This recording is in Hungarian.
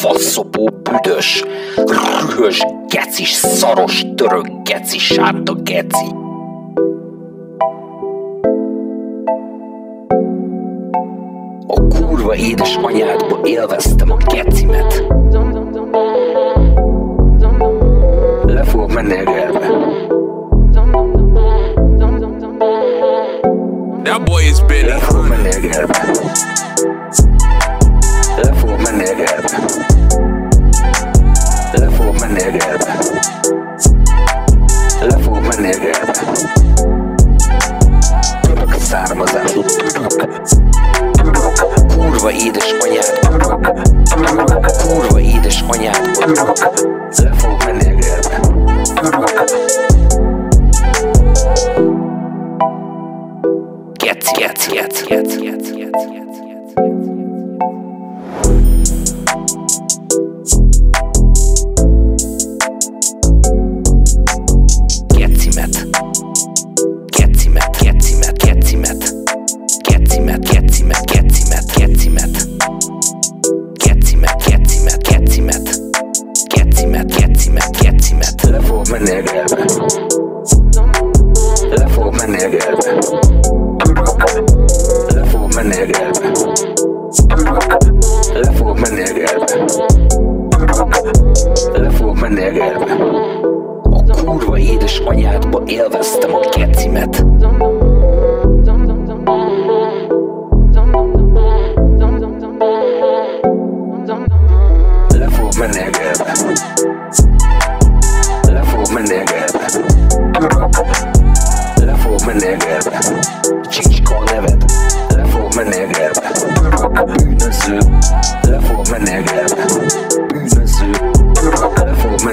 faszopó, büdös, rühös, gecis, szaros, török, geci, sárta, geci. A kurva édes anyádba élveztem a gecimet. Le fogok menni a gerbe. That boy is been Le fogok menni a Török. Kurva édes anyád. Kurva édes anyád. Le fogok menni a gerbe. Török. Geci, geci, geci, geci, geci, geci, geci. Gecimet, gecimet, gecimet, gecimet. Gecimet, gecimet, gecimet. Gecimet, gecimet, gecimet. Le fogok menni a gerbe. Le fogok menni a gerbe. Le fogok menni a gerbe. Le fogok menni a gerbe. Le fogok menni a gerbe. A kurva édes anyádba élveztem a gecimet. Le fogok menni a gerbe. Le fogok menni a gerbe. Le fogok menni a gerbe. Csicska a neved. Le fogok menni a gerbe. Bűnöző. Le fogok menni a gerbe. Bűnöző. Le fogok